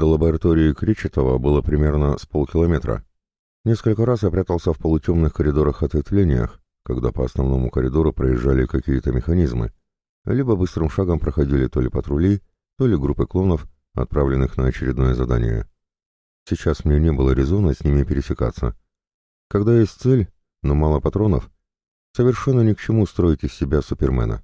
До лаборатории Кричетова было примерно с полкилометра. Несколько раз я прятался в полутемных коридорах ответвлениях, когда по основному коридору проезжали какие-то механизмы, либо быстрым шагом проходили то ли патрули, то ли группы клонов, отправленных на очередное задание. Сейчас мне не было резона с ними пересекаться. Когда есть цель, но мало патронов, совершенно ни к чему строить из себя Супермена.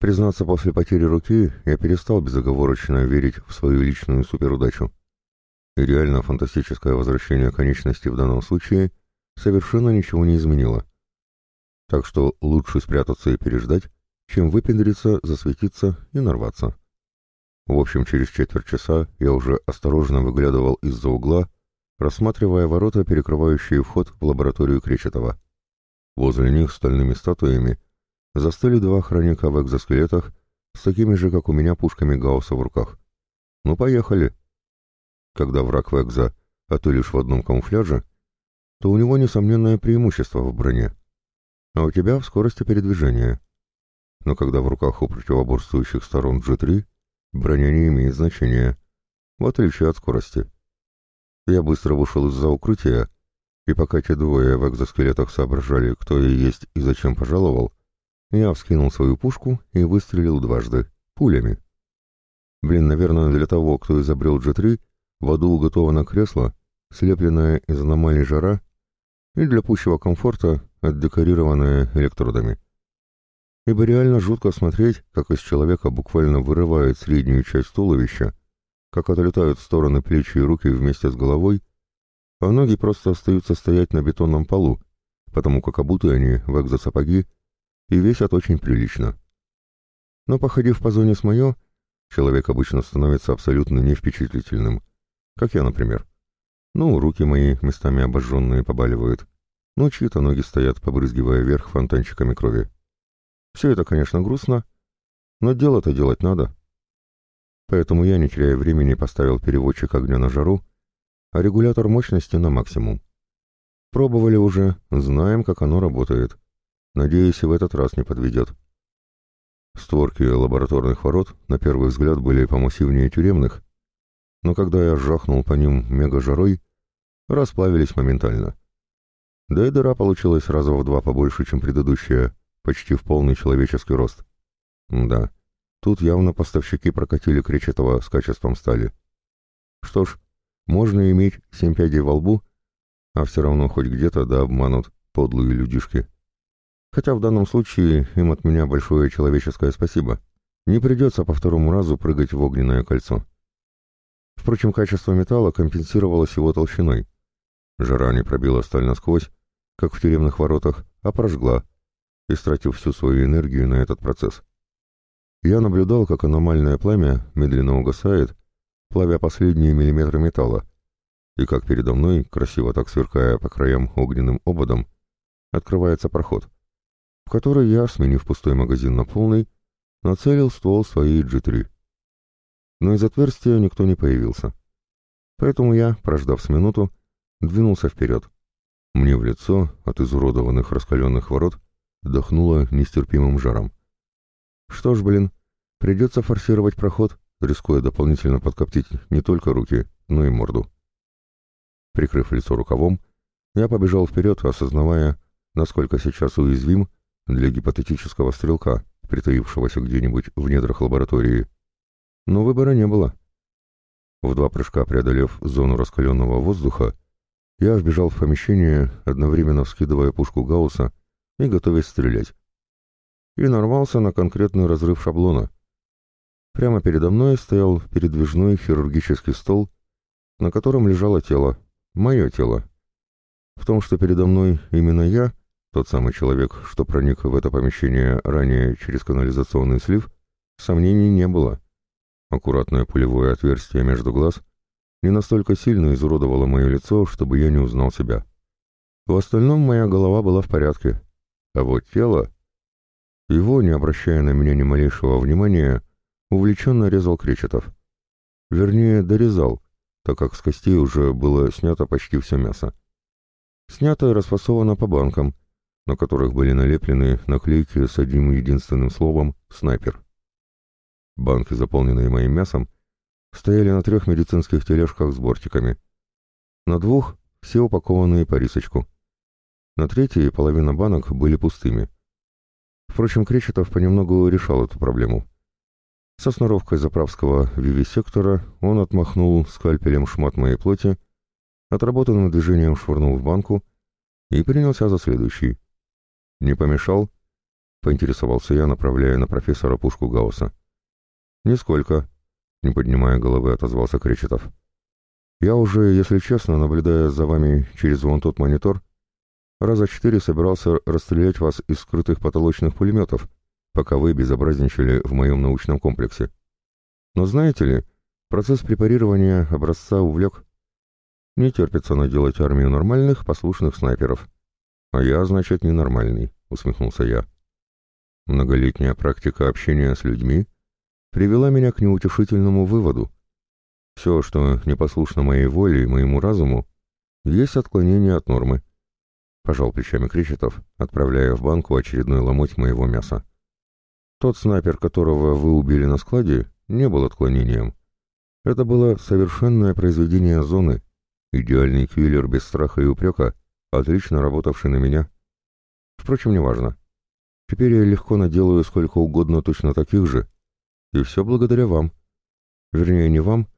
Признаться, после потери руки я перестал безоговорочно верить в свою личную суперудачу. И реально фантастическое возвращение конечности в данном случае совершенно ничего не изменило. Так что лучше спрятаться и переждать, чем выпендриться, засветиться и нарваться. В общем, через четверть часа я уже осторожно выглядывал из-за угла, рассматривая ворота, перекрывающие вход в лабораторию Кречетова. Возле них стальными статуями застыли два охранника в экзоскелетах с такими же, как у меня, пушками Гаусса в руках. «Ну, поехали!» Когда враг в экзо, а ты лишь в одном камуфляже, то у него несомненное преимущество в броне, а у тебя в скорости передвижения. Но когда в руках у противоборствующих сторон G3, броня не имеет значения, в отличие от скорости. Я быстро вышел из-за укрытия, и пока те двое в экзоскелетах соображали, кто я есть и зачем пожаловал, я вскинул свою пушку и выстрелил дважды, пулями. Блин, наверное, для того, кто изобрел G3, в аду уготовано кресло, слепленное из аномалий жара, и для пущего комфорта отдекорированное электродами. Ибо реально жутко смотреть, как из человека буквально вырывают среднюю часть туловища, как отлетают в стороны плечи и руки вместе с головой, а ноги просто остаются стоять на бетонном полу, потому как обуты они в экзосапоги и весят очень прилично. Но походив по зоне с мое, человек обычно становится абсолютно невпечатлительным. Как я, например. Ну, руки мои местами обожженные побаливают. Ну, чьи-то ноги стоят, побрызгивая вверх фонтанчиками крови. Все это, конечно, грустно, но дело-то делать надо. Поэтому я, не теряя времени, поставил переводчик огня на жару, а регулятор мощности на максимум. Пробовали уже, знаем, как оно работает. Надеюсь, и в этот раз не подведет. Створки лабораторных ворот, на первый взгляд, были помассивнее тюремных, но когда я жахнул по ним мега-жарой, расплавились моментально. Да и дыра получилась раза в два побольше, чем предыдущая, почти в полный человеческий рост. Да, тут явно поставщики прокатили кречетого с качеством стали. Что ж, можно иметь семь пядей во лбу, а все равно хоть где-то да обманут подлые людишки. Хотя в данном случае им от меня большое человеческое спасибо. Не придется по второму разу прыгать в огненное кольцо. Впрочем, качество металла компенсировалось его толщиной. Жара не пробила сталь насквозь, как в тюремных воротах, а прожгла, истратив всю свою энергию на этот процесс. Я наблюдал, как аномальное пламя медленно угасает, плавя последние миллиметры металла, и как передо мной, красиво так сверкая по краям огненным ободом, открывается проход — в которой я, сменив пустой магазин на полный, нацелил ствол своей G3. Но из отверстия никто не появился. Поэтому я, прождав с минуту, двинулся вперед. Мне в лицо от изуродованных раскаленных ворот дохнуло нестерпимым жаром. Что ж, блин, придется форсировать проход, рискуя дополнительно подкоптить не только руки, но и морду. Прикрыв лицо рукавом, я побежал вперед, осознавая, насколько сейчас уязвим для гипотетического стрелка, притаившегося где-нибудь в недрах лаборатории. Но выбора не было. В два прыжка преодолев зону раскаленного воздуха, я вбежал в помещение, одновременно вскидывая пушку Гаусса и готовясь стрелять. И нарвался на конкретный разрыв шаблона. Прямо передо мной стоял передвижной хирургический стол, на котором лежало тело, мое тело. В том, что передо мной именно я, тот самый человек, что проник в это помещение ранее через канализационный слив, сомнений не было. Аккуратное пулевое отверстие между глаз не настолько сильно изуродовало мое лицо, чтобы я не узнал себя. В остальном моя голова была в порядке, а вот тело... Его, не обращая на меня ни малейшего внимания, увлеченно резал Кречетов. Вернее, дорезал, так как с костей уже было снято почти все мясо. Снято и расфасовано по банкам — на которых были налеплены наклейки с одним единственным словом «снайпер». Банки, заполненные моим мясом, стояли на трех медицинских тележках с бортиками. На двух — все упакованные по рисочку. На третьей половина банок были пустыми. Впрочем, Кречетов понемногу решал эту проблему. Со сноровкой заправского вивисектора он отмахнул скальпелем шмат моей плоти, отработанным движением швырнул в банку и принялся за следующий. «Не помешал?» — поинтересовался я, направляя на профессора пушку Гаусса. «Нисколько», — не поднимая головы, отозвался Кречетов. «Я уже, если честно, наблюдая за вами через вон тот монитор, раза четыре собирался расстрелять вас из скрытых потолочных пулеметов, пока вы безобразничали в моем научном комплексе. Но знаете ли, процесс препарирования образца увлек. Не терпится наделать армию нормальных, послушных снайперов». «А я, значит, ненормальный», — усмехнулся я. Многолетняя практика общения с людьми привела меня к неутешительному выводу. Все, что непослушно моей воле и моему разуму, есть отклонение от нормы. Пожал плечами Кречетов, отправляя в банку очередной ломоть моего мяса. Тот снайпер, которого вы убили на складе, не был отклонением. Это было совершенное произведение зоны, идеальный киллер без страха и упрека — отлично работавший на меня. Впрочем, неважно. Теперь я легко наделаю сколько угодно точно таких же. И все благодаря вам. Вернее, не вам,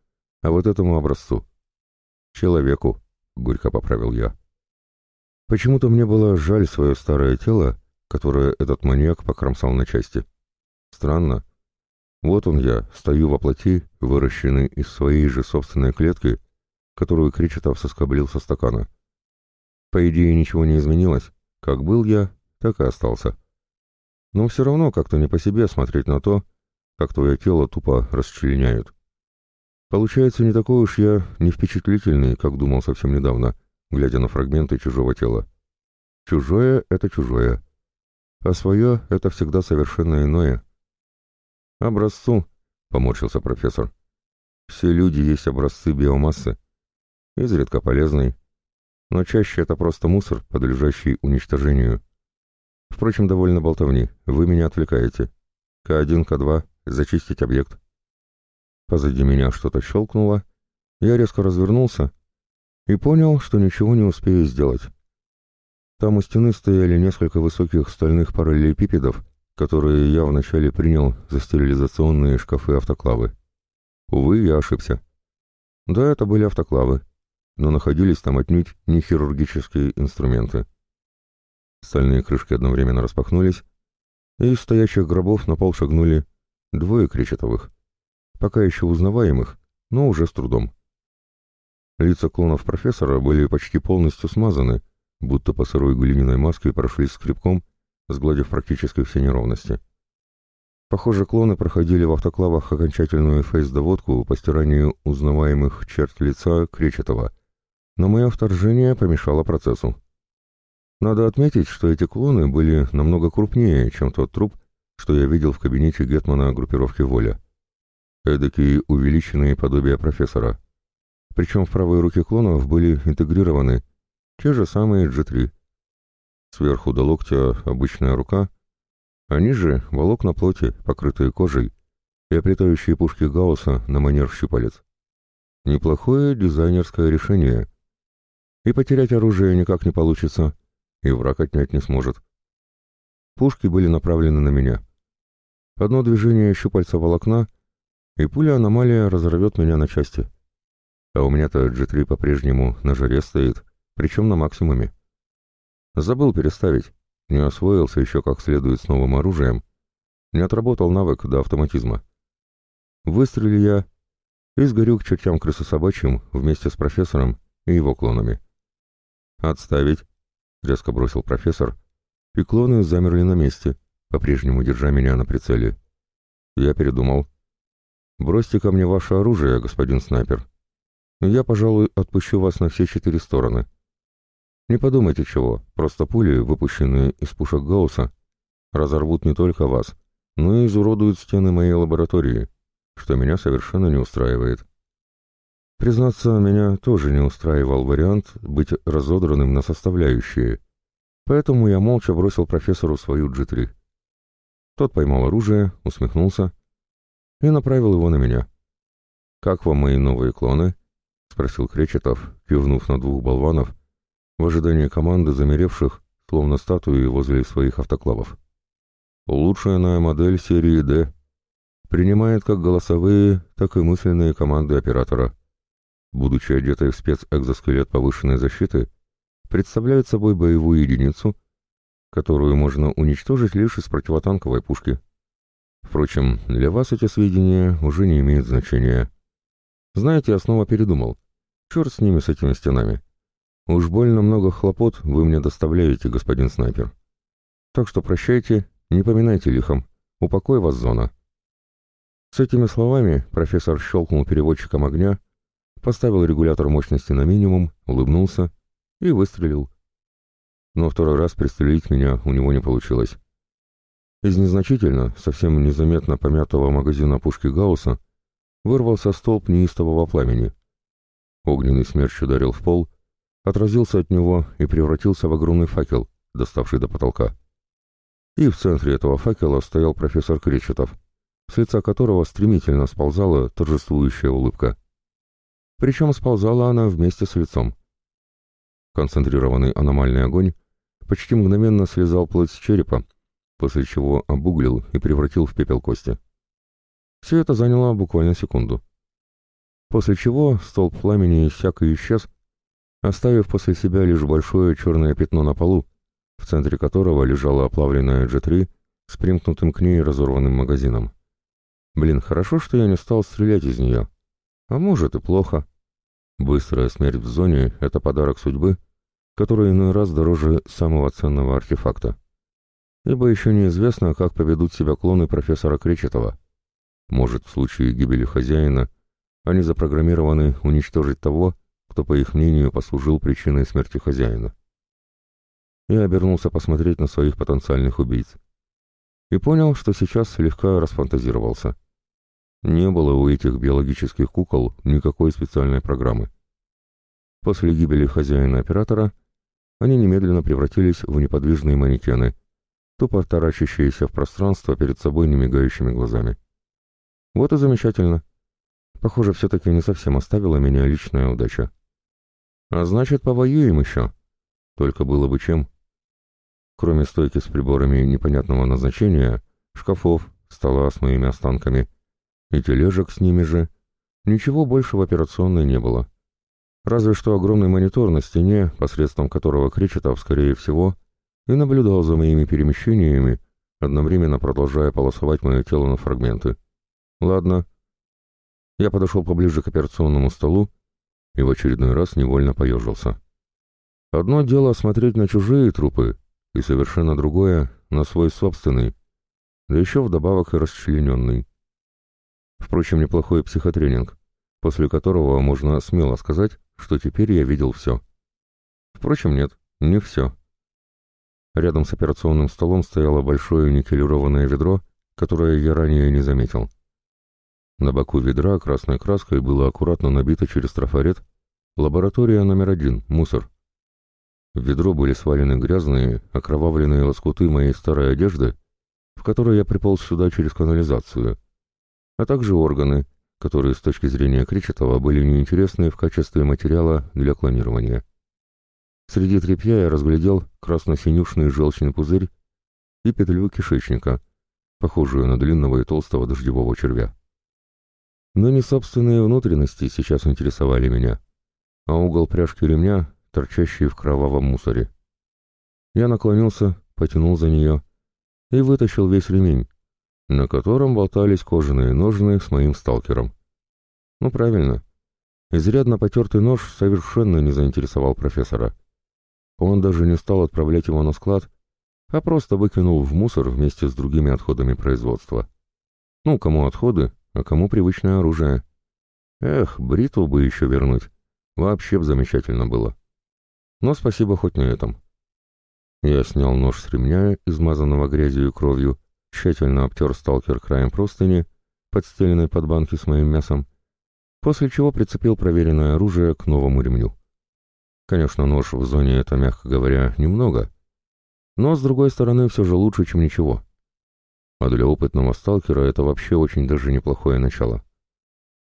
а вот этому образцу. Человеку, — горько поправил я. Почему-то мне было жаль свое старое тело, которое этот маньяк покромсал на части. Странно. Вот он я, стою во плоти, выращенный из своей же собственной клетки, которую Кричетов соскоблил со стакана. — по идее, ничего не изменилось. Как был я, так и остался. Но все равно как-то не по себе смотреть на то, как твое тело тупо расчленяют. Получается, не такой уж я не впечатлительный, как думал совсем недавно, глядя на фрагменты чужого тела. Чужое — это чужое. А свое — это всегда совершенно иное. «Образцу», — поморщился профессор. «Все люди есть образцы биомассы. Изредка полезной, но чаще это просто мусор, подлежащий уничтожению. Впрочем, довольно болтовни, вы меня отвлекаете. К1, К2, зачистить объект. Позади меня что-то щелкнуло, я резко развернулся и понял, что ничего не успею сделать. Там у стены стояли несколько высоких стальных параллелепипедов, которые я вначале принял за стерилизационные шкафы автоклавы. Увы, я ошибся. Да, это были автоклавы но находились там отнюдь не хирургические инструменты. Стальные крышки одновременно распахнулись, и из стоящих гробов на пол шагнули двое кречетовых, пока еще узнаваемых, но уже с трудом. Лица клонов профессора были почти полностью смазаны, будто по сырой глиняной маске прошли скребком, сгладив практически все неровности. Похоже, клоны проходили в автоклавах окончательную фейс-доводку по стиранию узнаваемых черт лица Кречетова, но мое вторжение помешало процессу. Надо отметить, что эти клоны были намного крупнее, чем тот труп, что я видел в кабинете Гетмана группировки «Воля». Эдакие увеличенные подобия профессора. Причем в правой руке клонов были интегрированы те же самые G3. Сверху до локтя обычная рука, а ниже — волокна плоти, покрытые кожей, и оплетающие пушки Гаусса на манер щупалец. Неплохое дизайнерское решение — и потерять оружие никак не получится, и враг отнять не сможет. Пушки были направлены на меня. Одно движение щупальца волокна, и пуля-аномалия разорвет меня на части. А у меня-то G3 по-прежнему на жаре стоит, причем на максимуме. Забыл переставить, не освоился еще как следует с новым оружием, не отработал навык до автоматизма. Выстрелил я и сгорю к чертям крысособачьим вместе с профессором и его клонами. «Отставить!» — резко бросил профессор, и клоны замерли на месте, по-прежнему держа меня на прицеле. Я передумал. «Бросьте ко мне ваше оружие, господин снайпер. Я, пожалуй, отпущу вас на все четыре стороны. Не подумайте чего, просто пули, выпущенные из пушек Гаусса, разорвут не только вас, но и изуродуют стены моей лаборатории, что меня совершенно не устраивает. Признаться, меня тоже не устраивал вариант быть разодранным на составляющие, поэтому я молча бросил профессору свою джитри. Тот поймал оружие, усмехнулся и направил его на меня. «Как вам мои новые клоны?» — спросил Кречетов, кивнув на двух болванов, в ожидании команды замеревших, словно статуи возле своих автоклавов. «Улучшенная модель серии D. Принимает как голосовые, так и мысленные команды оператора», будучи одетой в спецэкзоскелет повышенной защиты, представляют собой боевую единицу, которую можно уничтожить лишь из противотанковой пушки. Впрочем, для вас эти сведения уже не имеют значения. Знаете, я снова передумал. Черт с ними, с этими стенами. Уж больно много хлопот вы мне доставляете, господин снайпер. Так что прощайте, не поминайте лихом. Упокой вас, зона. С этими словами профессор щелкнул переводчиком огня, поставил регулятор мощности на минимум, улыбнулся и выстрелил. Но второй раз пристрелить меня у него не получилось. Из незначительно, совсем незаметно помятого магазина пушки Гаусса вырвался столб неистового пламени. Огненный смерч ударил в пол, отразился от него и превратился в огромный факел, доставший до потолка. И в центре этого факела стоял профессор Кречетов, с лица которого стремительно сползала торжествующая улыбка причем сползала она вместе с лицом. Концентрированный аномальный огонь почти мгновенно слезал плоть с черепа, после чего обуглил и превратил в пепел кости. Все это заняло буквально секунду. После чего столб пламени иссяк и исчез, оставив после себя лишь большое черное пятно на полу, в центре которого лежала оплавленная G3 с примкнутым к ней разорванным магазином. Блин, хорошо, что я не стал стрелять из нее. А может и плохо. Быстрая смерть в зоне — это подарок судьбы, который иной раз дороже самого ценного артефакта. Ибо еще неизвестно, как поведут себя клоны профессора Кречетова. Может, в случае гибели хозяина они запрограммированы уничтожить того, кто, по их мнению, послужил причиной смерти хозяина. Я обернулся посмотреть на своих потенциальных убийц. И понял, что сейчас слегка расфантазировался. Не было у этих биологических кукол никакой специальной программы. После гибели хозяина-оператора они немедленно превратились в неподвижные манекены, тупо таращащиеся в пространство перед собой немигающими глазами. Вот и замечательно. Похоже, все-таки не совсем оставила меня личная удача. А значит, повоюем еще. Только было бы чем. Кроме стойки с приборами непонятного назначения, шкафов, стола с моими останками — и тележек с ними же. Ничего больше в операционной не было. Разве что огромный монитор на стене, посредством которого Кричетов, скорее всего, и наблюдал за моими перемещениями, одновременно продолжая полосовать мое тело на фрагменты. Ладно. Я подошел поближе к операционному столу и в очередной раз невольно поежился. Одно дело смотреть на чужие трупы, и совершенно другое — на свой собственный, да еще вдобавок и расчлененный. Впрочем, неплохой психотренинг, после которого можно смело сказать, что теперь я видел все. Впрочем, нет, не все. Рядом с операционным столом стояло большое никелированное ведро, которое я ранее не заметил. На боку ведра красной краской было аккуратно набито через трафарет лаборатория номер один, мусор. В ведро были свалены грязные, окровавленные лоскуты моей старой одежды, в которой я приполз сюда через канализацию — а также органы, которые с точки зрения Кричетова были неинтересны в качестве материала для клонирования. Среди тряпья я разглядел красно-синюшный желчный пузырь и петлю кишечника, похожую на длинного и толстого дождевого червя. Но не собственные внутренности сейчас интересовали меня, а угол пряжки ремня, торчащий в кровавом мусоре. Я наклонился, потянул за нее и вытащил весь ремень, на котором болтались кожаные ножны с моим сталкером. Ну, правильно. Изрядно потертый нож совершенно не заинтересовал профессора. Он даже не стал отправлять его на склад, а просто выкинул в мусор вместе с другими отходами производства. Ну, кому отходы, а кому привычное оружие. Эх, бритву бы еще вернуть. Вообще б замечательно было. Но спасибо хоть на этом. Я снял нож с ремня, измазанного грязью и кровью, тщательно обтер сталкер краем простыни, подстеленной под банки с моим мясом, после чего прицепил проверенное оружие к новому ремню. Конечно, нож в зоне это, мягко говоря, немного, но, с другой стороны, все же лучше, чем ничего. А для опытного сталкера это вообще очень даже неплохое начало.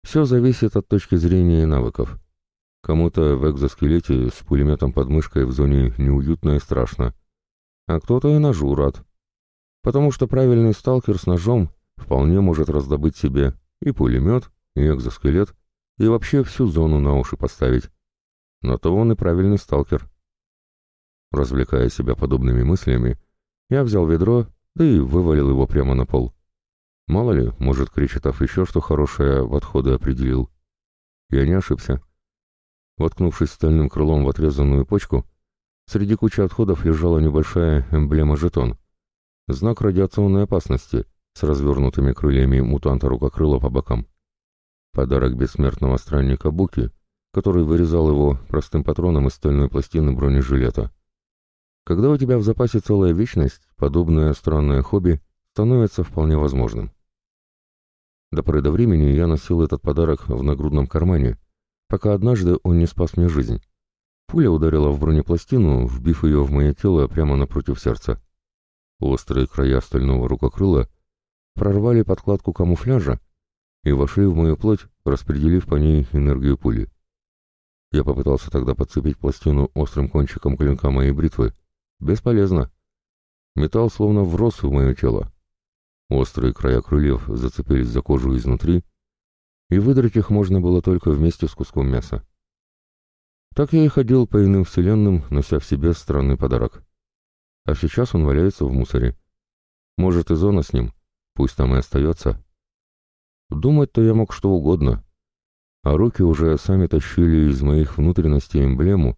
Все зависит от точки зрения и навыков. Кому-то в экзоскелете с пулеметом под мышкой в зоне неуютно и страшно, а кто-то и ножу рад, потому что правильный сталкер с ножом вполне может раздобыть себе и пулемет, и экзоскелет, и вообще всю зону на уши поставить. Но то он и правильный сталкер. Развлекая себя подобными мыслями, я взял ведро, да и вывалил его прямо на пол. Мало ли, может, Кричетов еще что хорошее в отходы определил. Я не ошибся. Воткнувшись стальным крылом в отрезанную почку, среди кучи отходов лежала небольшая эмблема-жетон — Знак радиационной опасности с развернутыми крыльями мутанта рукокрыла по бокам. Подарок бессмертного странника Буки, который вырезал его простым патроном из стальной пластины бронежилета. Когда у тебя в запасе целая вечность, подобное странное хобби становится вполне возможным. До поры до времени я носил этот подарок в нагрудном кармане, пока однажды он не спас мне жизнь. Пуля ударила в бронепластину, вбив ее в мое тело прямо напротив сердца. Острые края стального рукокрыла прорвали подкладку камуфляжа и вошли в мою плоть, распределив по ней энергию пули. Я попытался тогда подцепить пластину острым кончиком клинка моей бритвы. Бесполезно. Металл словно врос в мое тело. Острые края крыльев зацепились за кожу изнутри, и выдрать их можно было только вместе с куском мяса. Так я и ходил по иным вселенным, нося в себе странный подарок. А сейчас он валяется в мусоре. Может, и зона с ним. Пусть там и остается. Думать-то я мог что угодно. А руки уже сами тащили из моих внутренностей эмблему,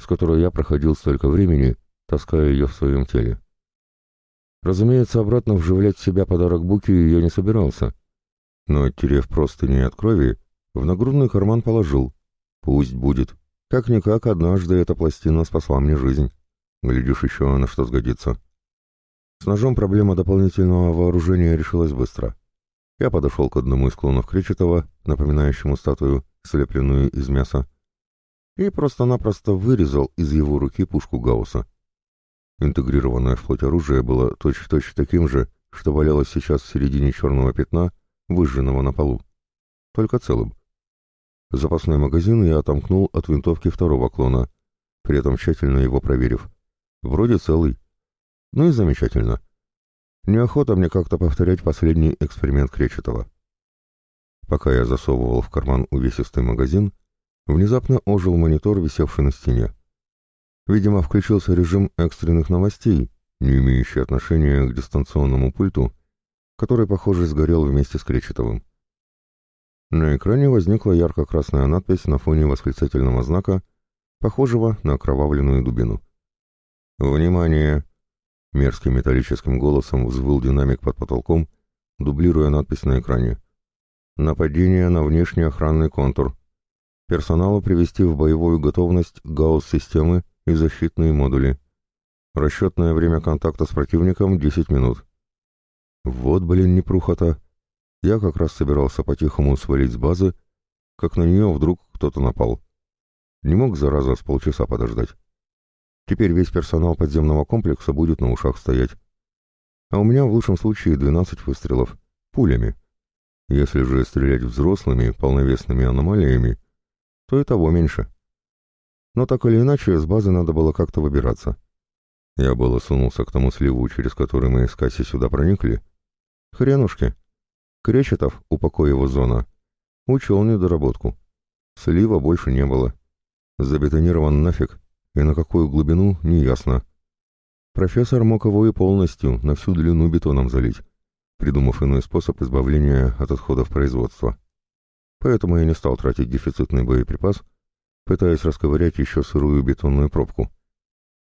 с которой я проходил столько времени, таская ее в своем теле. Разумеется, обратно вживлять в себя подарок Буки я не собирался. Но, оттерев простыни от крови, в нагрудный карман положил. Пусть будет. Как-никак, однажды эта пластина спасла мне жизнь. Глядишь, еще на что сгодится. С ножом проблема дополнительного вооружения решилась быстро. Я подошел к одному из клонов Кречетова, напоминающему статую, слепленную из мяса, и просто-напросто вырезал из его руки пушку Гаусса. Интегрированное вплоть оружие было точь-в-точь -точь таким же, что валялось сейчас в середине черного пятна, выжженного на полу. Только целым. Запасной магазин я отомкнул от винтовки второго клона, при этом тщательно его проверив — Вроде целый. Ну и замечательно. Неохота мне как-то повторять последний эксперимент Кречетова. Пока я засовывал в карман увесистый магазин, внезапно ожил монитор, висевший на стене. Видимо, включился режим экстренных новостей, не имеющий отношения к дистанционному пульту, который, похоже, сгорел вместе с Кречетовым. На экране возникла ярко-красная надпись на фоне восклицательного знака, похожего на окровавленную дубину. «Внимание!» — мерзким металлическим голосом взвыл динамик под потолком, дублируя надпись на экране. «Нападение на внешний охранный контур. Персоналу привести в боевую готовность гаусс-системы и защитные модули. Расчетное время контакта с противником — 10 минут». «Вот, блин, непрухота!» Я как раз собирался по-тихому свалить с базы, как на нее вдруг кто-то напал. Не мог, зараза, с полчаса подождать. Теперь весь персонал подземного комплекса будет на ушах стоять. А у меня в лучшем случае 12 выстрелов. Пулями. Если же стрелять взрослыми, полновесными аномалиями, то и того меньше. Но так или иначе, с базы надо было как-то выбираться. Я было сунулся к тому сливу, через который мы из Касси сюда проникли. Хренушки. Кречетов, упокой его зона, учел недоработку. Слива больше не было. Забетонирован нафиг, и на какую глубину – неясно. Профессор мог его и полностью, на всю длину бетоном залить, придумав иной способ избавления от отходов производства. Поэтому я не стал тратить дефицитный боеприпас, пытаясь расковырять еще сырую бетонную пробку.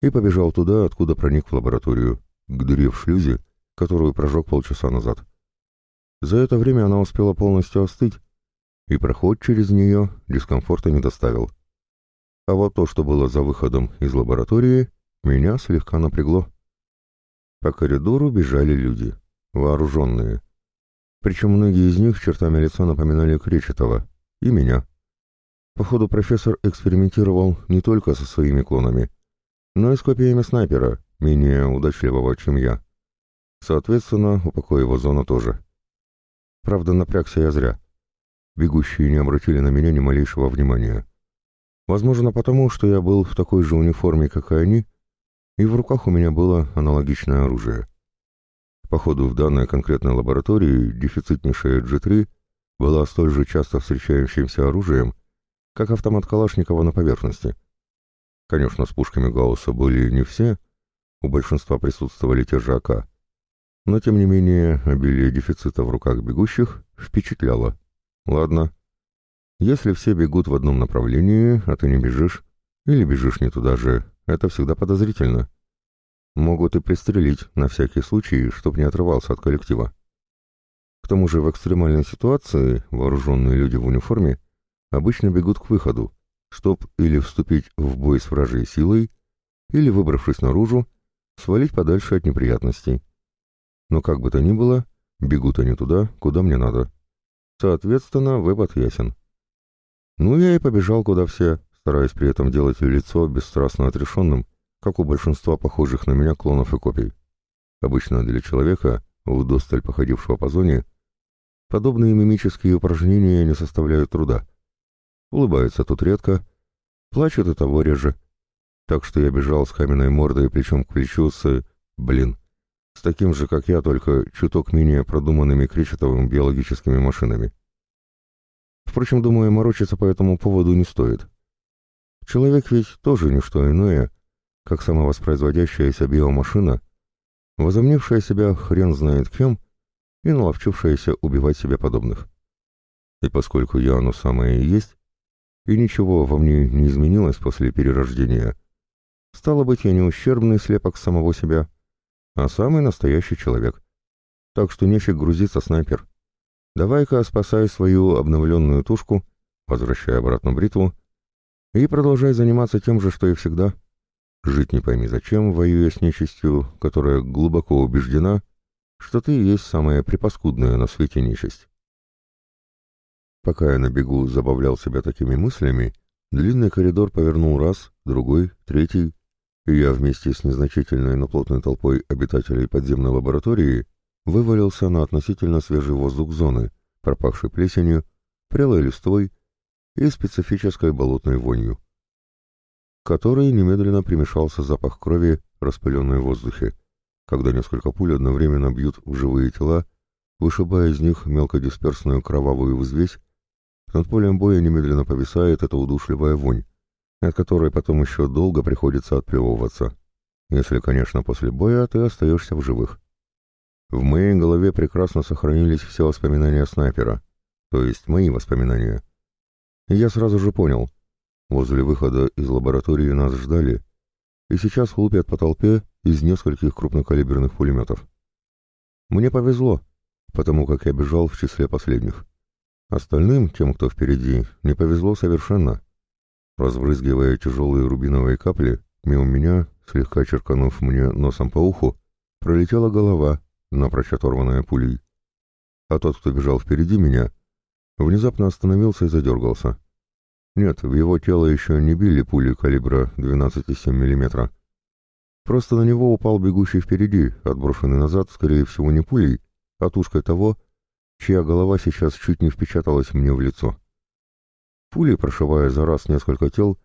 И побежал туда, откуда проник в лабораторию, к дыре в шлюзе, которую прожег полчаса назад. За это время она успела полностью остыть, и проход через нее дискомфорта не доставил. А вот то, что было за выходом из лаборатории, меня слегка напрягло. По коридору бежали люди, вооруженные. Причем многие из них чертами лица напоминали Кречетова и меня. Походу, профессор экспериментировал не только со своими клонами, но и с копиями снайпера, менее удачливого, чем я. Соответственно, упокой его зона тоже. Правда, напрягся я зря. Бегущие не обратили на меня ни малейшего внимания. Возможно, потому, что я был в такой же униформе, как и они, и в руках у меня было аналогичное оружие. Походу, в данной конкретной лаборатории дефицитнейшая G3 была столь же часто встречающимся оружием, как автомат Калашникова на поверхности. Конечно, с пушками Гаусса были не все, у большинства присутствовали те же АК, но тем не менее обилие дефицита в руках бегущих впечатляло. Ладно, если все бегут в одном направлении, а ты не бежишь, или бежишь не туда же, это всегда подозрительно. Могут и пристрелить, на всякий случай, чтоб не отрывался от коллектива. К тому же в экстремальной ситуации вооруженные люди в униформе обычно бегут к выходу, чтоб или вступить в бой с вражьей силой, или, выбравшись наружу, свалить подальше от неприятностей. Но как бы то ни было, бегут они туда, куда мне надо. Соответственно, вывод ясен. Ну, я и побежал куда все, стараясь при этом делать лицо бесстрастно отрешенным, как у большинства похожих на меня клонов и копий. Обычно для человека, в досталь походившего по зоне, подобные мимические упражнения не составляют труда. Улыбаются тут редко, плачут и того реже. Так что я бежал с каменной мордой плечом к плечу с... блин, с таким же, как я, только чуток менее продуманными кречетовым биологическими машинами. Впрочем, думаю, морочиться по этому поводу не стоит. Человек ведь тоже не что иное, как самовоспроизводящаяся биомашина, возомнившая себя хрен знает кем и наловчившаяся убивать себе подобных. И поскольку я оно самое и есть, и ничего во мне не изменилось после перерождения, стало быть, я не ущербный слепок самого себя, а самый настоящий человек. Так что нефиг грузиться, снайпер. Давай-ка спасай свою обновленную тушку, возвращай обратно бритву, и продолжай заниматься тем же, что и всегда. Жить не пойми зачем, воюя с нечистью, которая глубоко убеждена, что ты и есть самая припаскудная на свете нечисть. Пока я на бегу забавлял себя такими мыслями, длинный коридор повернул раз, другой, третий, и я вместе с незначительной, но плотной толпой обитателей подземной лаборатории вывалился на относительно свежий воздух зоны, пропавший плесенью, прелой листвой и специфической болотной вонью, которой немедленно примешался запах крови, распыленной в воздухе, когда несколько пуль одновременно бьют в живые тела, вышибая из них мелкодисперсную кровавую взвесь, над полем боя немедленно повисает эта удушливая вонь, от которой потом еще долго приходится отплевываться, если, конечно, после боя ты остаешься в живых. В моей голове прекрасно сохранились все воспоминания снайпера, то есть мои воспоминания. И я сразу же понял. Возле выхода из лаборатории нас ждали, и сейчас лупят по толпе из нескольких крупнокалиберных пулеметов. Мне повезло, потому как я бежал в числе последних. Остальным, тем, кто впереди, не повезло совершенно. Разбрызгивая тяжелые рубиновые капли, мимо меня, слегка черканув мне носом по уху, пролетела голова — напрочь оторванная пулей. А тот, кто бежал впереди меня, внезапно остановился и задергался. Нет, в его тело еще не били пули калибра 12,7 мм. Просто на него упал бегущий впереди, отброшенный назад, скорее всего, не пулей, а тушкой того, чья голова сейчас чуть не впечаталась мне в лицо. Пули, прошивая за раз несколько тел,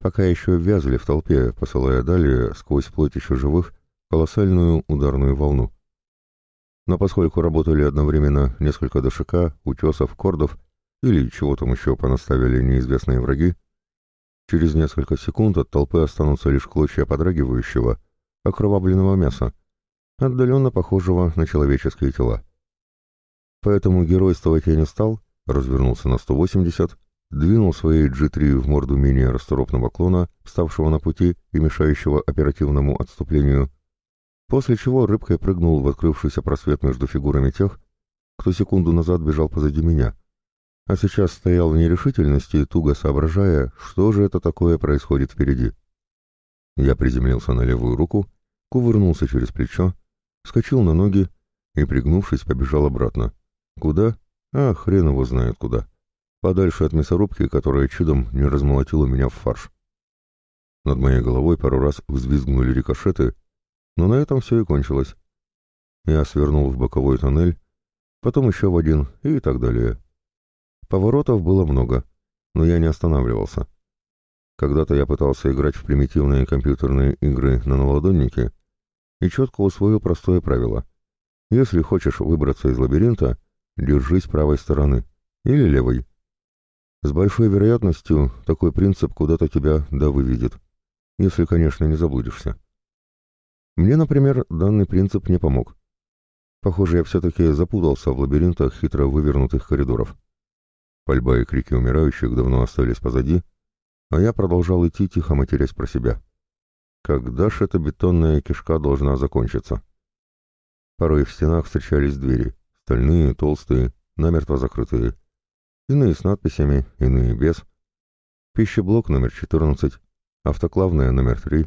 пока еще вязли в толпе, посылая далее, сквозь плоть еще живых, колоссальную ударную волну. Но поскольку работали одновременно несколько дошика, утесов, кордов или чего там еще понаставили неизвестные враги, через несколько секунд от толпы останутся лишь клочья подрагивающего, окровавленного мяса, отдаленно похожего на человеческие тела. Поэтому геройствовать я не стал, развернулся на 180, двинул своей G3 в морду менее расторопного клона, вставшего на пути и мешающего оперативному отступлению, после чего рыбкой прыгнул в открывшийся просвет между фигурами тех, кто секунду назад бежал позади меня, а сейчас стоял в нерешительности, туго соображая, что же это такое происходит впереди. Я приземлился на левую руку, кувырнулся через плечо, вскочил на ноги и, пригнувшись, побежал обратно. Куда? А, хрен его знает куда. Подальше от мясорубки, которая чудом не размолотила меня в фарш. Над моей головой пару раз взвизгнули рикошеты, но на этом все и кончилось. Я свернул в боковой тоннель, потом еще в один и так далее. Поворотов было много, но я не останавливался. Когда-то я пытался играть в примитивные компьютерные игры на наладоннике и четко усвоил простое правило. Если хочешь выбраться из лабиринта, держись правой стороны или левой. С большой вероятностью такой принцип куда-то тебя да выведет, если, конечно, не заблудишься. Мне, например, данный принцип не помог. Похоже, я все-таки запутался в лабиринтах хитро вывернутых коридоров. Пальба и крики умирающих давно остались позади, а я продолжал идти, тихо матерясь про себя. Когда ж эта бетонная кишка должна закончиться? Порой в стенах встречались двери, стальные, толстые, намертво закрытые. Иные с надписями, иные без. Пищеблок номер 14, автоклавная номер 3,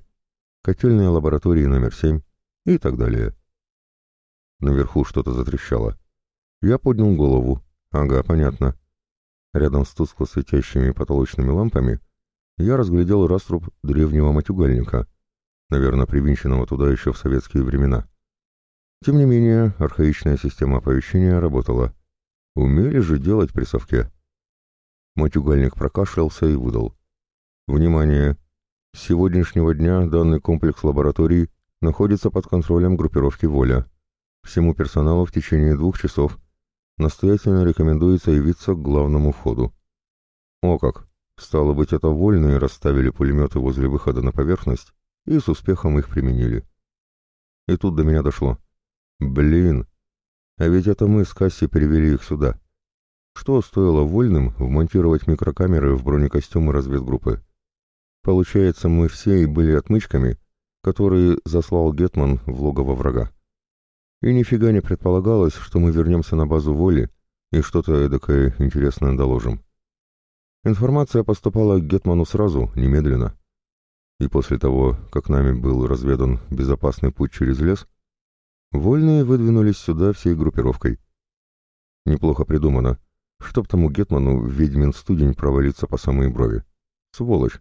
Котельная лаборатории номер 7 и так далее. Наверху что-то затрещало. Я поднял голову. Ага, понятно. Рядом с тускло светящими потолочными лампами я разглядел раструб древнего матюгальника, наверное, привинченного туда еще в советские времена. Тем не менее, архаичная система оповещения работала. Умели же делать при совке. Матюгальник прокашлялся и выдал. «Внимание! С сегодняшнего дня данный комплекс лабораторий находится под контролем группировки «Воля». Всему персоналу в течение двух часов настоятельно рекомендуется явиться к главному входу. О как! Стало быть, это вольные расставили пулеметы возле выхода на поверхность и с успехом их применили. И тут до меня дошло. Блин! А ведь это мы с Касси перевели их сюда. Что стоило вольным вмонтировать микрокамеры в бронекостюмы разведгруппы? Получается, мы все и были отмычками, которые заслал Гетман в логово врага. И нифига не предполагалось, что мы вернемся на базу воли и что-то эдакое интересное доложим. Информация поступала к Гетману сразу, немедленно. И после того, как нами был разведан безопасный путь через лес, вольные выдвинулись сюда всей группировкой. Неплохо придумано, чтоб тому Гетману ведьмин студень провалиться по самые брови. Сволочь!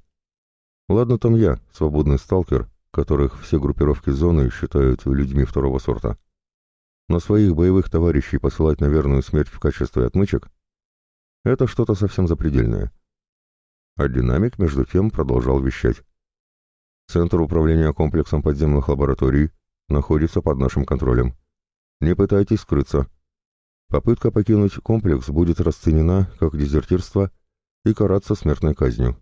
Ладно там я, свободный сталкер, которых все группировки зоны считают людьми второго сорта. Но своих боевых товарищей посылать на верную смерть в качестве отмычек — это что-то совсем запредельное. А динамик, между тем, продолжал вещать. Центр управления комплексом подземных лабораторий находится под нашим контролем. Не пытайтесь скрыться. Попытка покинуть комплекс будет расценена как дезертирство и караться смертной казнью.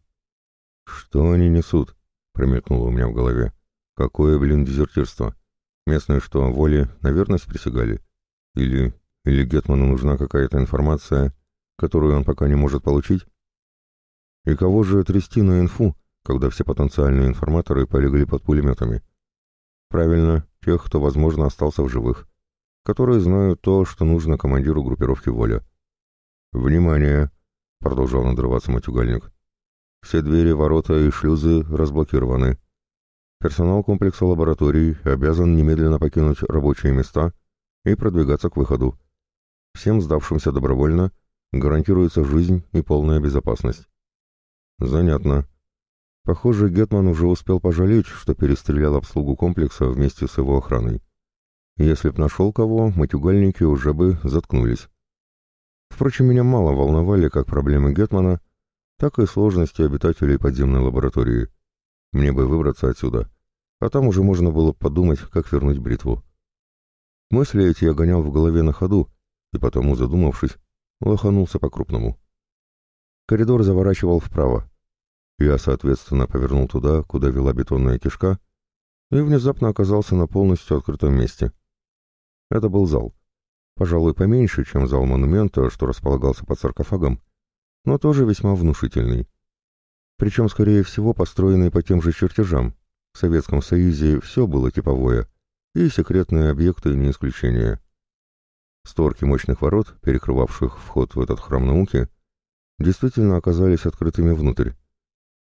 «Что они несут?» — промелькнуло у меня в голове. «Какое, блин, дезертирство? Местные что, воли на верность присягали? Или... или Гетману нужна какая-то информация, которую он пока не может получить? И кого же трясти на инфу, когда все потенциальные информаторы полегли под пулеметами? Правильно, тех, кто, возможно, остался в живых, которые знают то, что нужно командиру группировки воля». «Внимание!» — продолжал надрываться матюгальник. Все двери, ворота и шлюзы разблокированы. Персонал комплекса лабораторий обязан немедленно покинуть рабочие места и продвигаться к выходу. Всем сдавшимся добровольно гарантируется жизнь и полная безопасность. Занятно. Похоже, Гетман уже успел пожалеть, что перестрелял обслугу комплекса вместе с его охраной. Если б нашел кого, матюгальники уже бы заткнулись. Впрочем, меня мало волновали как проблемы Гетмана, так и сложности обитателей подземной лаборатории. Мне бы выбраться отсюда, а там уже можно было подумать, как вернуть бритву. Мысли эти я гонял в голове на ходу, и потому, задумавшись, лоханулся по-крупному. Коридор заворачивал вправо. Я, соответственно, повернул туда, куда вела бетонная кишка, и внезапно оказался на полностью открытом месте. Это был зал. Пожалуй, поменьше, чем зал монумента, что располагался под саркофагом, но тоже весьма внушительный. Причем, скорее всего, построенный по тем же чертежам. В Советском Союзе все было типовое, и секретные объекты не исключение. Створки мощных ворот, перекрывавших вход в этот храм науки, действительно оказались открытыми внутрь.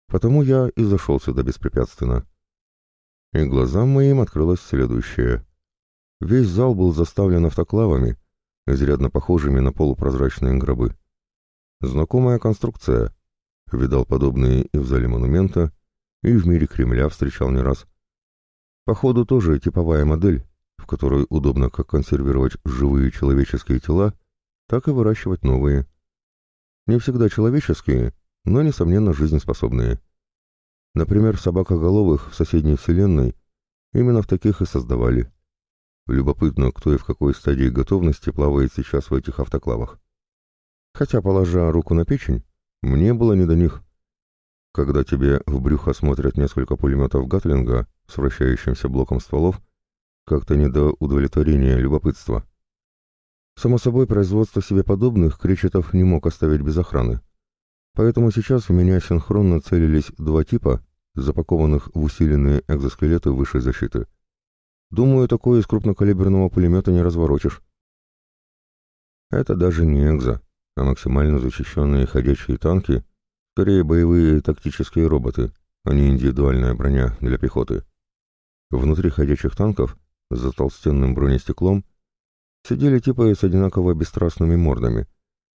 Потому я и зашел сюда беспрепятственно. И глазам моим открылось следующее. Весь зал был заставлен автоклавами, изрядно похожими на полупрозрачные гробы. Знакомая конструкция. Видал подобные и в зале монумента, и в мире Кремля встречал не раз. Походу тоже типовая модель, в которой удобно как консервировать живые человеческие тела, так и выращивать новые. Не всегда человеческие, но, несомненно, жизнеспособные. Например, собакоголовых в соседней вселенной именно в таких и создавали. Любопытно, кто и в какой стадии готовности плавает сейчас в этих автоклавах хотя, положа руку на печень, мне было не до них. Когда тебе в брюхо смотрят несколько пулеметов Гатлинга с вращающимся блоком стволов, как-то не до удовлетворения любопытства. Само собой, производство себе подобных Кречетов не мог оставить без охраны. Поэтому сейчас в меня синхронно целились два типа, запакованных в усиленные экзоскелеты высшей защиты. Думаю, такое из крупнокалиберного пулемета не разворотишь. Это даже не экзо а максимально защищенные ходячие танки — скорее боевые тактические роботы, а не индивидуальная броня для пехоты. Внутри ходячих танков, за толстенным бронестеклом, сидели типа с одинаково бесстрастными мордами,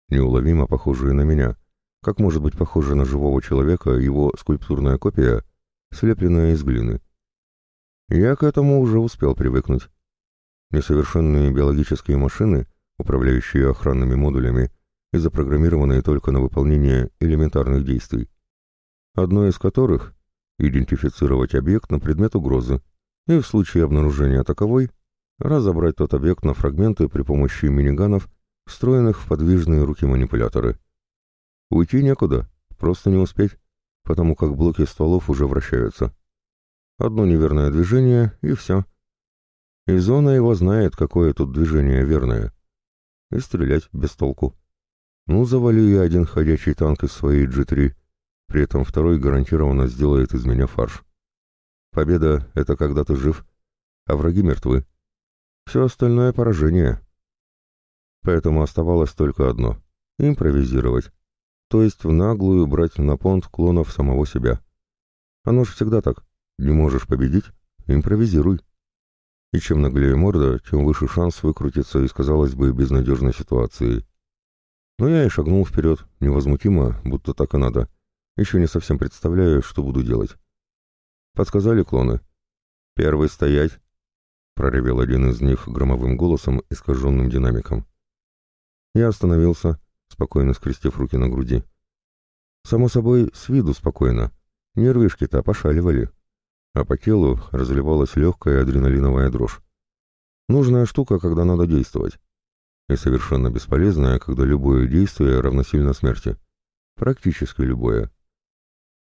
неуловимо похожие на меня, как может быть похожа на живого человека его скульптурная копия, слепленная из глины. Я к этому уже успел привыкнуть. Несовершенные биологические машины, управляющие охранными модулями, и запрограммированные только на выполнение элементарных действий, одно из которых — идентифицировать объект на предмет угрозы и в случае обнаружения таковой разобрать тот объект на фрагменты при помощи миниганов, встроенных в подвижные руки-манипуляторы. Уйти некуда, просто не успеть, потому как блоки стволов уже вращаются. Одно неверное движение — и все. И зона его знает, какое тут движение верное. И стрелять без толку. Ну, завалю я один ходячий танк из своей G3, при этом второй гарантированно сделает из меня фарш. Победа — это когда ты жив, а враги мертвы. Все остальное — поражение. Поэтому оставалось только одно — импровизировать. То есть в наглую брать на понт клонов самого себя. Оно же всегда так. Не можешь победить — импровизируй. И чем наглее морда, тем выше шанс выкрутиться из, казалось бы, безнадежной ситуации — но я и шагнул вперед, невозмутимо, будто так и надо. Еще не совсем представляю, что буду делать. Подсказали клоны. «Первый стоять!» — проревел один из них громовым голосом, искаженным динамиком. Я остановился, спокойно скрестив руки на груди. Само собой, с виду спокойно. Нервишки-то пошаливали. А по телу разливалась легкая адреналиновая дрожь. Нужная штука, когда надо действовать и совершенно бесполезное, когда любое действие равносильно смерти. Практически любое.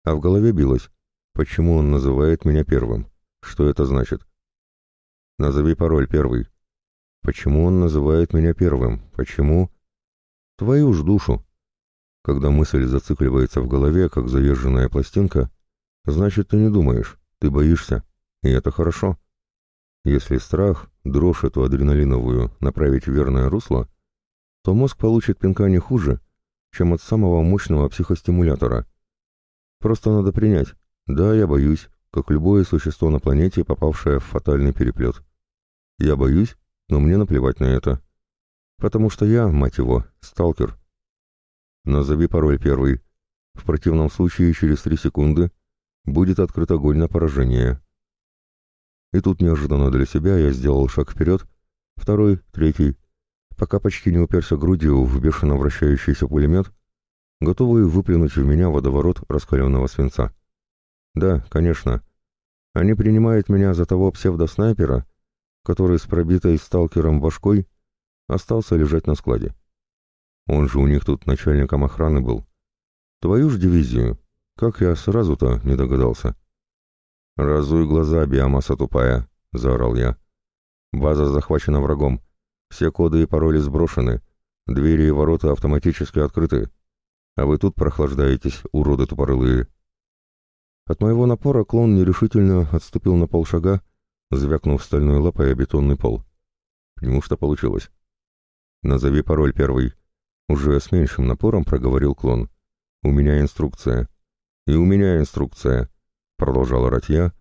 А в голове билось, почему он называет меня первым, что это значит. Назови пароль первый. Почему он называет меня первым, почему... Твою ж душу. Когда мысль зацикливается в голове, как заезженная пластинка, значит, ты не думаешь, ты боишься, и это хорошо. Если страх, дрожь эту адреналиновую направить в верное русло, то мозг получит пинка не хуже, чем от самого мощного психостимулятора. Просто надо принять. Да, я боюсь, как любое существо на планете, попавшее в фатальный переплет. Я боюсь, но мне наплевать на это. Потому что я, мать его, сталкер. Назови пароль первый. В противном случае через три секунды будет открыт огонь на поражение. И тут неожиданно для себя я сделал шаг вперед, второй, третий, пока почти не уперся грудью в бешено вращающийся пулемет, готовый выплюнуть в меня водоворот раскаленного свинца. Да, конечно. А Они принимают меня за того псевдоснайпера, который с пробитой сталкером башкой остался лежать на складе. Он же у них тут начальником охраны был. Твою ж дивизию, как я сразу-то не догадался. «Разуй глаза, биомасса тупая!» — заорал я. «База захвачена врагом. Все коды и пароли сброшены. Двери и ворота автоматически открыты. А вы тут прохлаждаетесь, уроды тупорылые!» От моего напора клон нерешительно отступил на полшага, звякнув стальной лапой о бетонный пол. Потому что получилось. «Назови пароль первый». Уже с меньшим напором проговорил клон. «У меня инструкция». «И у меня инструкция», продолжала ратья,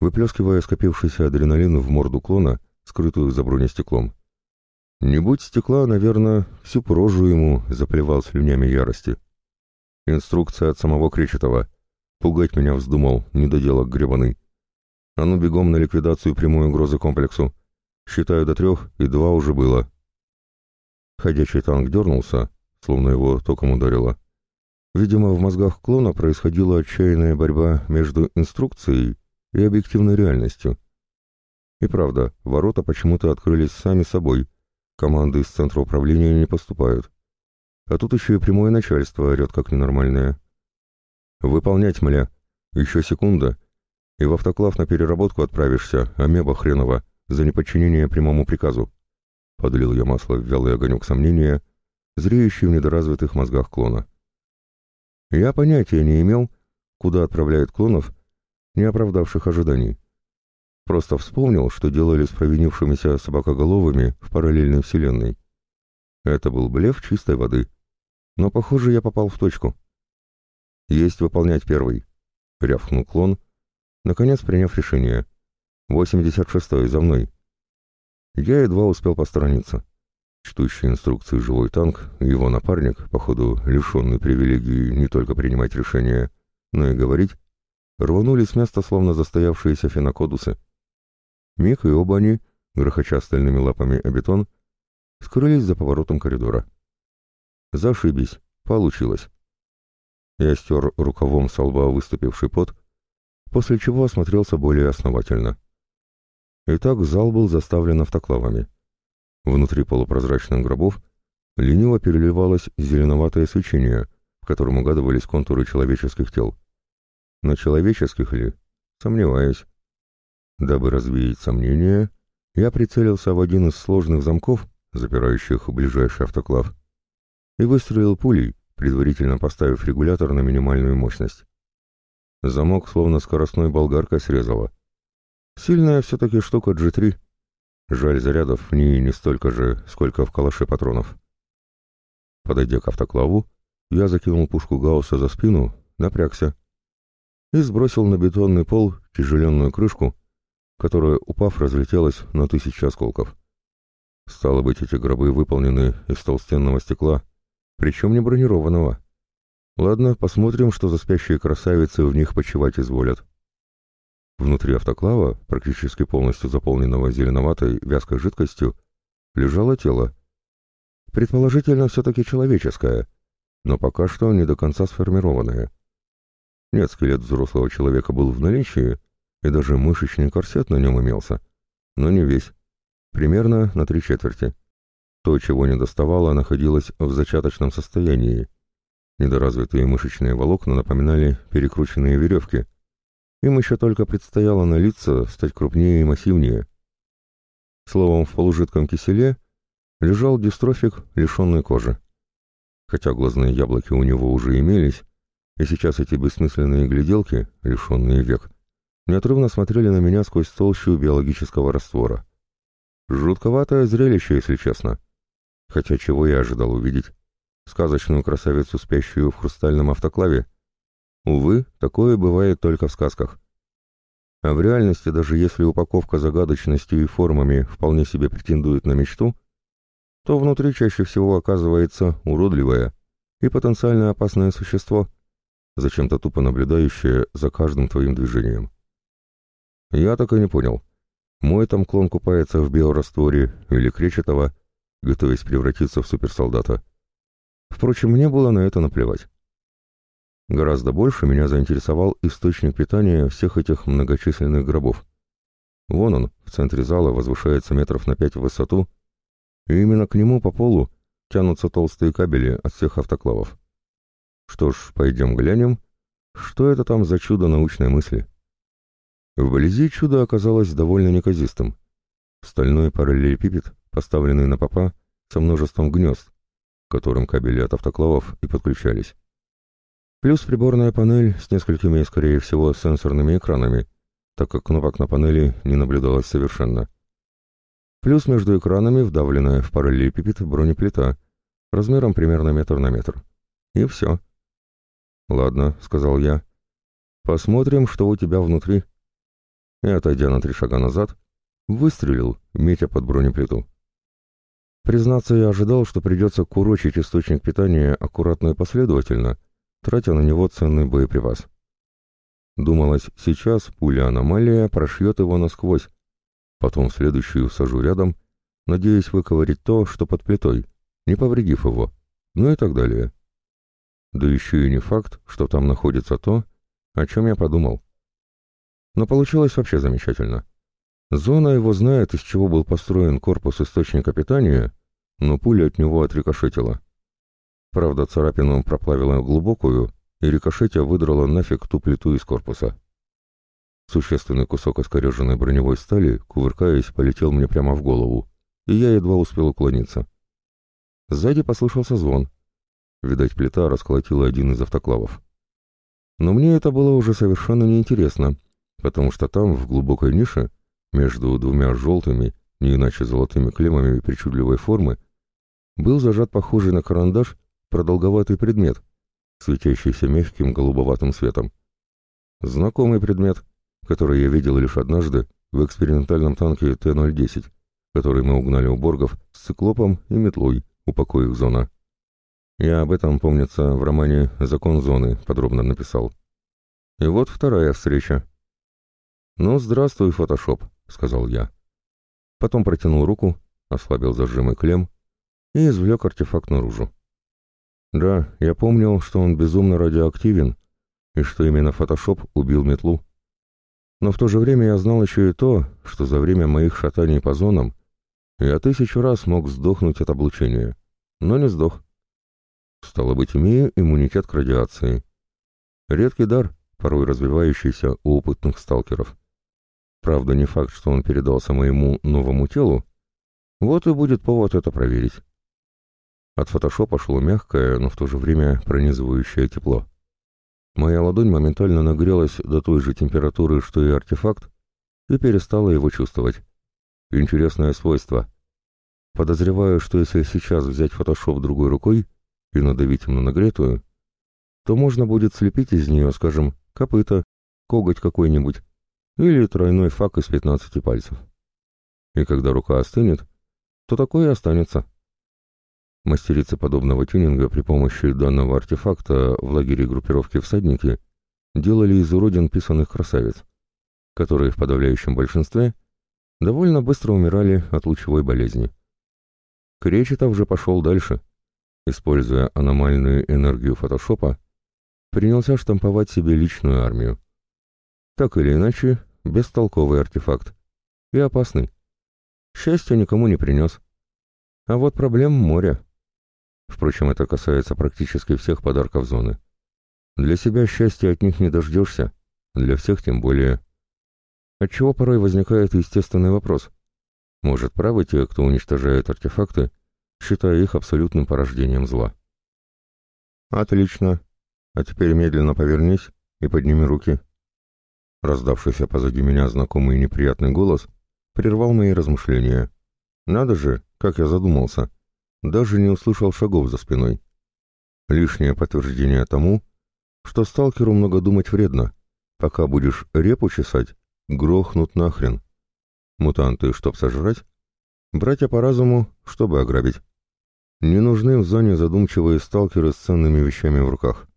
выплескивая скопившийся адреналин в морду клона, скрытую за бронестеклом. Не будь стекла, наверное, всю прожу ему заплевал слюнями ярости. Инструкция от самого Кречетова. Пугать меня вздумал, недоделок гребаный. А ну бегом на ликвидацию прямой угрозы комплексу. Считаю до трех, и два уже было. Ходячий танк дернулся, словно его током ударило. Видимо, в мозгах клона происходила отчаянная борьба между инструкцией и объективной реальностью. И правда, ворота почему-то открылись сами собой. Команды из центра управления не поступают. А тут еще и прямое начальство орет как ненормальное. «Выполнять, мля! Еще секунда! И в автоклав на переработку отправишься, амеба хренова, за неподчинение прямому приказу!» Подлил я масло в вялый огонек сомнения, зреющий в недоразвитых мозгах клона. Я понятия не имел, куда отправляют клонов, не оправдавших ожиданий. Просто вспомнил, что делали с провинившимися собакоголовыми в параллельной вселенной. Это был блеф чистой воды. Но, похоже, я попал в точку. «Есть выполнять первый», — рявкнул клон, наконец приняв решение. «86-й, за мной». Я едва успел посторониться. Чтущий инструкции живой танк, его напарник, походу, лишенный привилегии не только принимать решения, но и говорить, рванули с места словно застоявшиеся фенокодусы. Миг и оба они, грохоча стальными лапами о бетон, скрылись за поворотом коридора. Зашибись, получилось. Я стер рукавом со лба выступивший пот, после чего осмотрелся более основательно. Итак, зал был заставлен автоклавами. Внутри полупрозрачных гробов лениво переливалось зеленоватое свечение, в котором угадывались контуры человеческих тел. На человеческих ли? Сомневаюсь. Дабы развеять сомнения, я прицелился в один из сложных замков, запирающих ближайший автоклав, и выстрелил пулей, предварительно поставив регулятор на минимальную мощность. Замок словно скоростной болгаркой срезало. Сильная все-таки штука G3. Жаль, зарядов в ней не столько же, сколько в калаше патронов. Подойдя к автоклаву, я закинул пушку Гаусса за спину, напрягся и сбросил на бетонный пол тяжеленную крышку, которая, упав, разлетелась на тысячи осколков. Стало быть, эти гробы выполнены из толстенного стекла, причем не бронированного. Ладно, посмотрим, что за спящие красавицы в них почевать изволят. Внутри автоклава, практически полностью заполненного зеленоватой вязкой жидкостью, лежало тело. Предположительно, все-таки человеческое, но пока что не до конца сформированное. Нет, скелет взрослого человека был в наличии, и даже мышечный корсет на нем имелся, но не весь, примерно на три четверти. То, чего не доставало, находилось в зачаточном состоянии. Недоразвитые мышечные волокна напоминали перекрученные веревки — им еще только предстояло налиться, стать крупнее и массивнее. Словом, в полужидком киселе лежал дистрофик, лишенный кожи. Хотя глазные яблоки у него уже имелись, и сейчас эти бессмысленные гляделки, лишенные век, неотрывно смотрели на меня сквозь толщу биологического раствора. Жутковатое зрелище, если честно. Хотя чего я ожидал увидеть? Сказочную красавицу, спящую в хрустальном автоклаве, Увы, такое бывает только в сказках. А в реальности, даже если упаковка загадочностью и формами вполне себе претендует на мечту, то внутри чаще всего оказывается уродливое и потенциально опасное существо, зачем-то тупо наблюдающее за каждым твоим движением. Я так и не понял. Мой там клон купается в биорастворе или кречетово, готовясь превратиться в суперсолдата. Впрочем, мне было на это наплевать. Гораздо больше меня заинтересовал источник питания всех этих многочисленных гробов. Вон он, в центре зала, возвышается метров на пять в высоту, и именно к нему по полу тянутся толстые кабели от всех автоклавов. Что ж, пойдем глянем, что это там за чудо научной мысли. Вблизи чудо оказалось довольно неказистым. Стальной параллелепипед, поставленный на попа, со множеством гнезд, к которым кабели от автоклавов и подключались. Плюс приборная панель с несколькими, скорее всего, сенсорными экранами, так как кнопок на панели не наблюдалось совершенно. Плюс между экранами вдавленная в параллелепипед бронеплита, размером примерно метр на метр. И все. «Ладно», — сказал я. «Посмотрим, что у тебя внутри». И, отойдя на три шага назад, выстрелил, метя под бронеплиту. Признаться, я ожидал, что придется курочить источник питания аккуратно и последовательно, тратя на него ценный боеприпас. Думалось, сейчас пуля-аномалия прошьет его насквозь, потом следующую сажу рядом, надеясь выковырить то, что под плитой, не повредив его, ну и так далее. Да еще и не факт, что там находится то, о чем я подумал. Но получилось вообще замечательно. Зона его знает, из чего был построен корпус источника питания, но пуля от него отрикошетила. Правда, царапину проплавила глубокую, и рикошетя выдрала нафиг ту плиту из корпуса. Существенный кусок искореженной броневой стали, кувыркаясь, полетел мне прямо в голову, и я едва успел уклониться. Сзади послышался звон. Видать, плита расколотила один из автоклавов. Но мне это было уже совершенно неинтересно, потому что там, в глубокой нише, между двумя желтыми, не иначе золотыми клеммами причудливой формы, был зажат похожий на карандаш продолговатый предмет, светящийся мягким голубоватым светом. Знакомый предмет, который я видел лишь однажды в экспериментальном танке Т-010, который мы угнали у Боргов с циклопом и метлой, упокоив зона. Я об этом, помнится, в романе «Закон зоны» подробно написал. И вот вторая встреча. «Ну, здравствуй, фотошоп», — сказал я. Потом протянул руку, ослабил зажимы клем и извлек артефакт наружу. Да, я помнил, что он безумно радиоактивен, и что именно фотошоп убил метлу. Но в то же время я знал еще и то, что за время моих шатаний по зонам я тысячу раз мог сдохнуть от облучения, но не сдох. Стало быть, имею иммунитет к радиации. Редкий дар, порой развивающийся у опытных сталкеров. Правда, не факт, что он передался моему новому телу. Вот и будет повод это проверить. От фотошопа шло мягкое, но в то же время пронизывающее тепло. Моя ладонь моментально нагрелась до той же температуры, что и артефакт, и перестала его чувствовать. Интересное свойство. Подозреваю, что если сейчас взять фотошоп другой рукой и надавить им на нагретую, то можно будет слепить из нее, скажем, копыта, коготь какой-нибудь или тройной фак из 15 пальцев. И когда рука остынет, то такое останется. Мастерицы подобного тюнинга при помощи данного артефакта в лагере группировки «Всадники» делали из уродин писанных красавиц, которые в подавляющем большинстве довольно быстро умирали от лучевой болезни. Кречетов же пошел дальше, используя аномальную энергию фотошопа, принялся штамповать себе личную армию. Так или иначе, бестолковый артефакт. И опасный. Счастья никому не принес. А вот проблем море. Впрочем, это касается практически всех подарков зоны. Для себя счастья от них не дождешься, для всех тем более. Отчего порой возникает естественный вопрос. Может, правы те, кто уничтожает артефакты, считая их абсолютным порождением зла? «Отлично. А теперь медленно повернись и подними руки». Раздавшийся позади меня знакомый неприятный голос прервал мои размышления. «Надо же, как я задумался даже не услышал шагов за спиной. Лишнее подтверждение тому, что сталкеру много думать вредно. Пока будешь репу чесать, грохнут нахрен. Мутанты, чтоб сожрать? Братья по разуму, чтобы ограбить. Не нужны в зоне задумчивые сталкеры с ценными вещами в руках.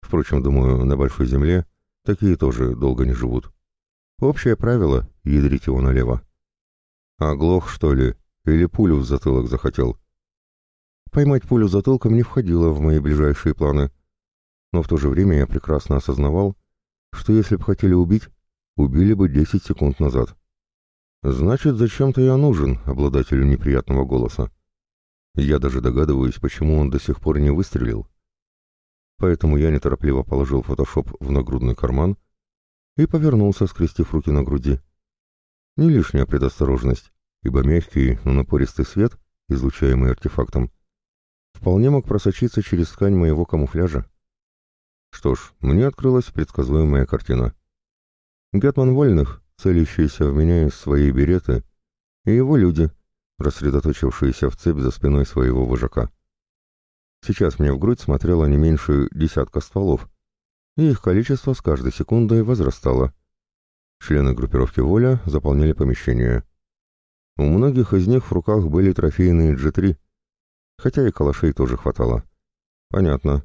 Впрочем, думаю, на Большой Земле такие тоже долго не живут. Общее правило — ядрить его налево. Оглох, что ли, или пулю в затылок захотел — поймать пулю затылком не входило в мои ближайшие планы. Но в то же время я прекрасно осознавал, что если бы хотели убить, убили бы 10 секунд назад. Значит, зачем-то я нужен обладателю неприятного голоса. Я даже догадываюсь, почему он до сих пор не выстрелил. Поэтому я неторопливо положил фотошоп в нагрудный карман и повернулся, скрестив руки на груди. Не лишняя предосторожность, ибо мягкий, но напористый свет, излучаемый артефактом, вполне мог просочиться через ткань моего камуфляжа. Что ж, мне открылась предсказуемая картина. Гетман Вольных, целящийся в меня из своей береты, и его люди, рассредоточившиеся в цепь за спиной своего вожака. Сейчас мне в грудь смотрело не меньше десятка стволов, и их количество с каждой секундой возрастало. Члены группировки «Воля» заполняли помещение. У многих из них в руках были трофейные G3, хотя и калашей тоже хватало. Понятно.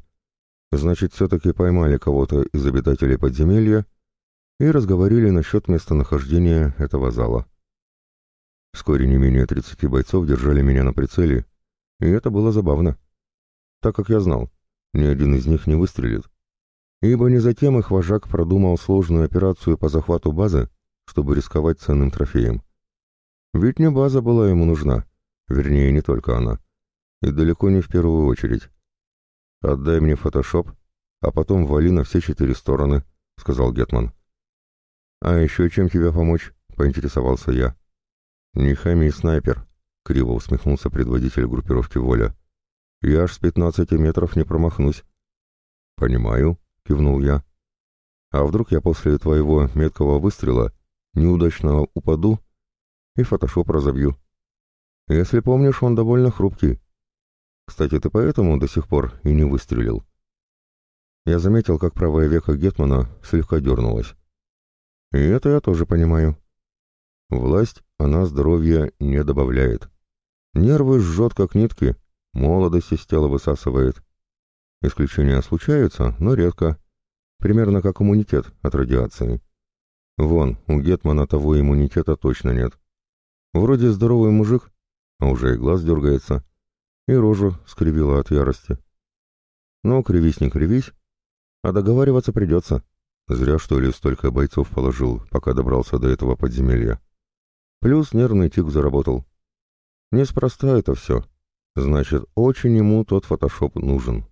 Значит, все-таки поймали кого-то из обитателей подземелья и разговорили насчет местонахождения этого зала. Вскоре не менее 30 бойцов держали меня на прицеле, и это было забавно. Так как я знал, ни один из них не выстрелит. Ибо не затем их вожак продумал сложную операцию по захвату базы, чтобы рисковать ценным трофеем. Ведь не база была ему нужна, вернее, не только она и далеко не в первую очередь. «Отдай мне фотошоп, а потом вали на все четыре стороны», — сказал Гетман. «А еще чем тебе помочь?» — поинтересовался я. «Не хами, снайпер», — криво усмехнулся предводитель группировки «Воля». «Я аж с пятнадцати метров не промахнусь». «Понимаю», — кивнул я. «А вдруг я после твоего меткого выстрела неудачно упаду и фотошоп разобью?» «Если помнишь, он довольно хрупкий. Кстати, ты поэтому до сих пор и не выстрелил? Я заметил, как правое веко Гетмана слегка дернулось. И это я тоже понимаю. Власть, она здоровья не добавляет. Нервы жжет, как нитки, молодость из тела высасывает. Исключения случаются, но редко. Примерно как иммунитет от радиации. Вон, у Гетмана того иммунитета точно нет. Вроде здоровый мужик, а уже и глаз дергается и рожу скривила от ярости. Ну, кривись не кривись, а договариваться придется. Зря, что ли, столько бойцов положил, пока добрался до этого подземелья. Плюс нервный тик заработал. Неспроста это все. Значит, очень ему тот фотошоп нужен.